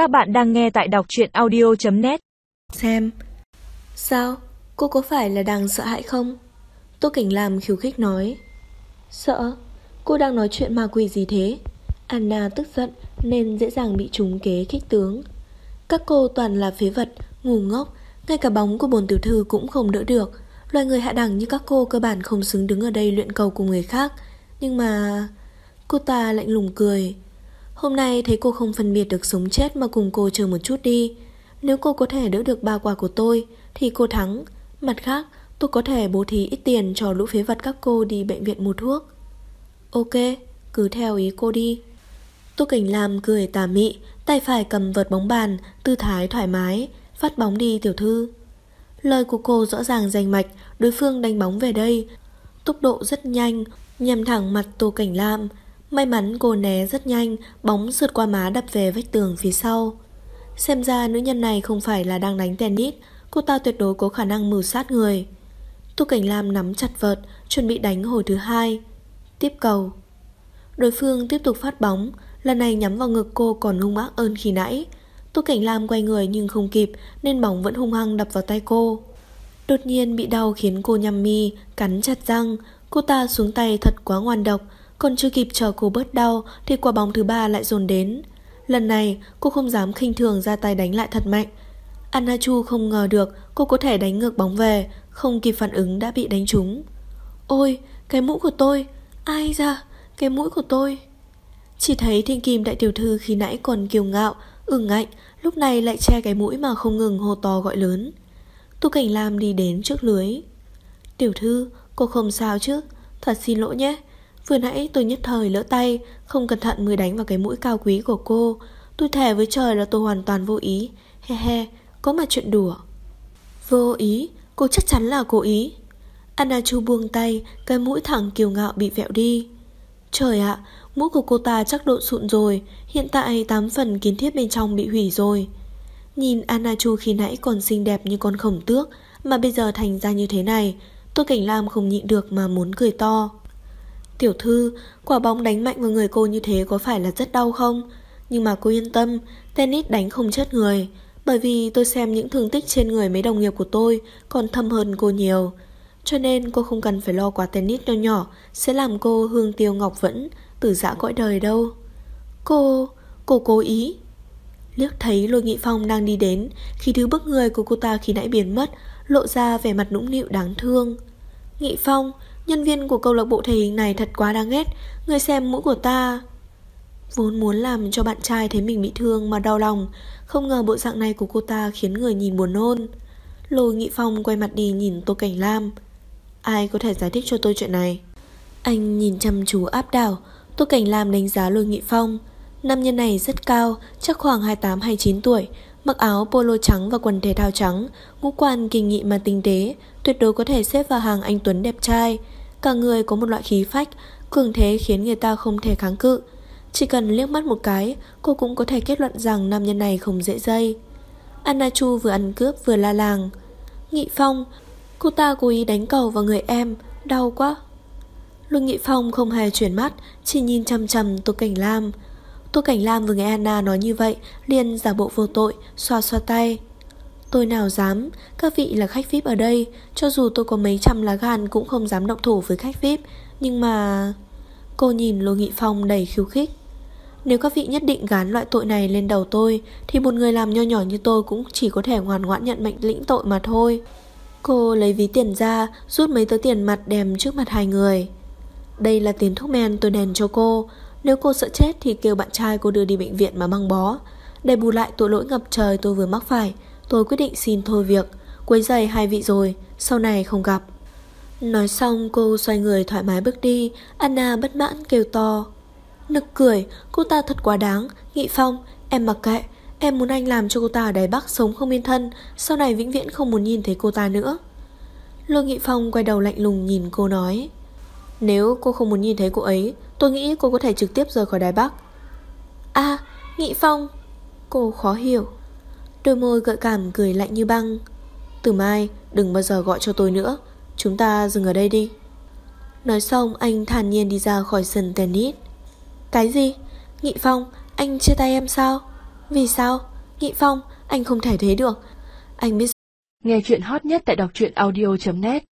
Các bạn đang nghe tại đọc truyện audio.net Xem Sao? Cô có phải là đang sợ hãi không? Tô Cảnh Lam khiêu khích nói Sợ? Cô đang nói chuyện ma quỷ gì thế? Anna tức giận nên dễ dàng bị trúng kế khích tướng Các cô toàn là phế vật, ngu ngốc Ngay cả bóng của bồn tiểu thư cũng không đỡ được Loài người hạ đẳng như các cô cơ bản không xứng đứng ở đây luyện cầu cùng người khác Nhưng mà... Cô ta lạnh lùng cười Hôm nay thấy cô không phân biệt được sống chết mà cùng cô chờ một chút đi. Nếu cô có thể đỡ được ba quả của tôi thì cô thắng. Mặt khác, tôi có thể bố thí ít tiền cho lũ phế vật các cô đi bệnh viện mua thuốc. Ok, cứ theo ý cô đi. Tô Cảnh Lam cười tà mị, tay phải cầm vợt bóng bàn, tư thái thoải mái, phát bóng đi tiểu thư. Lời của cô rõ ràng rành mạch, đối phương đánh bóng về đây. Tốc độ rất nhanh, nhằm thẳng mặt Tô Cảnh Lam, May mắn cô né rất nhanh, bóng sượt qua má đập về vách tường phía sau. Xem ra nữ nhân này không phải là đang đánh tennis, cô ta tuyệt đối có khả năng mưu sát người. Tu Cảnh Lam nắm chặt vợt, chuẩn bị đánh hồi thứ hai. Tiếp cầu. Đối phương tiếp tục phát bóng, lần này nhắm vào ngực cô còn hung ác hơn khi nãy. Tu Cảnh Lam quay người nhưng không kịp nên bóng vẫn hung hăng đập vào tay cô. Đột nhiên bị đau khiến cô nhằm mi, cắn chặt răng. Cô ta xuống tay thật quá ngoan độc, còn chưa kịp chờ cô bớt đau thì quả bóng thứ ba lại dồn đến. Lần này cô không dám khinh thường ra tay đánh lại thật mạnh. Anna Chu không ngờ được cô có thể đánh ngược bóng về, không kịp phản ứng đã bị đánh trúng. Ôi, cái mũ của tôi, ai ra, cái mũi của tôi. Chỉ thấy thiên kim đại tiểu thư khi nãy còn kiêu ngạo, ưng ngạnh, lúc này lại che cái mũi mà không ngừng hô to gọi lớn. Tu Cảnh Lam đi đến trước lưới. Tiểu thư, cô không sao chứ, thật xin lỗi nhé, Vừa nãy tôi nhất thời lỡ tay Không cẩn thận mới đánh vào cái mũi cao quý của cô. Tôi thề với trời là tôi hoàn toàn vô ý. He he, có mà chuyện đùa. Vô ý, cô chắc chắn là cố ý. Anna Chu buông tay Cái mũi thẳng kiều ngạo bị vẹo đi. Trời ạ, mũi của cô ta chắc độ sụn rồi Hiện tại 8 phần kiến thiết bên trong bị hủy rồi. Nhìn Anna Chu khi nãy còn xinh đẹp như con khổng tước Mà bây giờ thành ra như thế này Tôi Cảnh Lam không nhịn được mà muốn cười to. Tiểu thư, quả bóng đánh mạnh vào người cô như thế có phải là rất đau không? Nhưng mà cô yên tâm, tennis đánh không chết người. Bởi vì tôi xem những thương tích trên người mấy đồng nghiệp của tôi còn thâm hơn cô nhiều. Cho nên cô không cần phải lo quả tennis nho nhỏ sẽ làm cô hương tiêu ngọc vẫn từ dã cõi đời đâu. Cô... cô cố ý. Liếc thấy Lôi Nghị Phong đang đi đến khi thứ bức người của cô ta khi nãy biến mất lộ ra vẻ mặt nũng nịu đáng thương. Nghị Phong, Nhân viên của câu lạc bộ thể hình này thật quá đáng ghét. Người xem mũi của ta. Vốn muốn làm cho bạn trai thấy mình bị thương mà đau lòng. Không ngờ bộ dạng này của cô ta khiến người nhìn buồn nôn. Lôi Nghị Phong quay mặt đi nhìn Tô Cảnh Lam. Ai có thể giải thích cho tôi chuyện này? Anh nhìn chăm chú áp đảo. Tô Cảnh Lam đánh giá Lôi Nghị Phong. Nam nhân này rất cao, Chắc khoảng 28-29 tuổi. Mặc áo polo trắng và quần thể thao trắng, Ngũ quan kinh nghị mà tinh tế, Tuyệt đối có thể xếp vào hàng anh Tuấn đẹp trai. Cả người có một loại khí phách, Cường thế khiến người ta không thể kháng cự. Chỉ cần liếc mắt một cái, Cô cũng có thể kết luận rằng nam nhân này không dễ dây. Anna Chu vừa ăn cướp vừa la làng. Nghị Phong, Cô ta cố ý đánh cầu vào người em, Đau quá. Luân Nghị Phong không hề chuyển mắt, Chỉ nhìn chăm chăm Tô Cảnh Lam. Tô Cảnh Lam vừa nghe Anna nói như vậy liền giả bộ vô tội Xoa xoa tay Tôi nào dám, các vị là khách VIP ở đây, cho dù tôi có mấy trăm lá gan cũng không dám động thủ với khách VIP, nhưng mà... Cô nhìn Lô Nghị Phong đầy khiêu khích. Nếu các vị nhất định gán loại tội này lên đầu tôi, thì một người làm nho nhỏ như tôi cũng chỉ có thể ngoan ngoãn nhận mệnh lĩnh tội mà thôi. Cô lấy ví tiền ra, rút mấy tờ tiền mặt đem trước mặt hai người. Đây là tiền thuốc men tôi đèn cho cô. Nếu cô sợ chết thì kêu bạn trai cô đưa đi bệnh viện mà băng bó. Để bù lại tội lỗi ngập trời tôi vừa mắc phải, Tôi quyết định xin thôi việc. Quấy giày hai vị rồi Sau này không gặp. Nói xong cô xoay người thoải mái bước đi. Anna bất mãn kêu to. Nực cười cô ta thật quá đáng. Nghị Phong em mặc kệ. Em muốn anh làm cho cô ta ở Đài Bắc sống không yên thân. Sau này vĩnh viễn không muốn nhìn thấy cô ta nữa. Lương Nghị Phong quay đầu lạnh lùng nhìn cô nói. Nếu cô không muốn nhìn thấy cô ấy Tôi nghĩ cô có thể trực tiếp rời khỏi Đài Bắc À Nghị Phong Cô khó hiểu Đôi môi gợi cảm cười lạnh như băng Từ mai đừng bao giờ gọi cho tôi nữa Chúng ta dừng ở đây đi Nói xong anh thản nhiên đi ra khỏi sân tennis Cái gì? Nghị Phong, anh chia tay em sao? Vì sao? Nghị Phong, anh không thể thế được. Anh biết Nghe chuyện hot nhất tại đọc truyện audio.net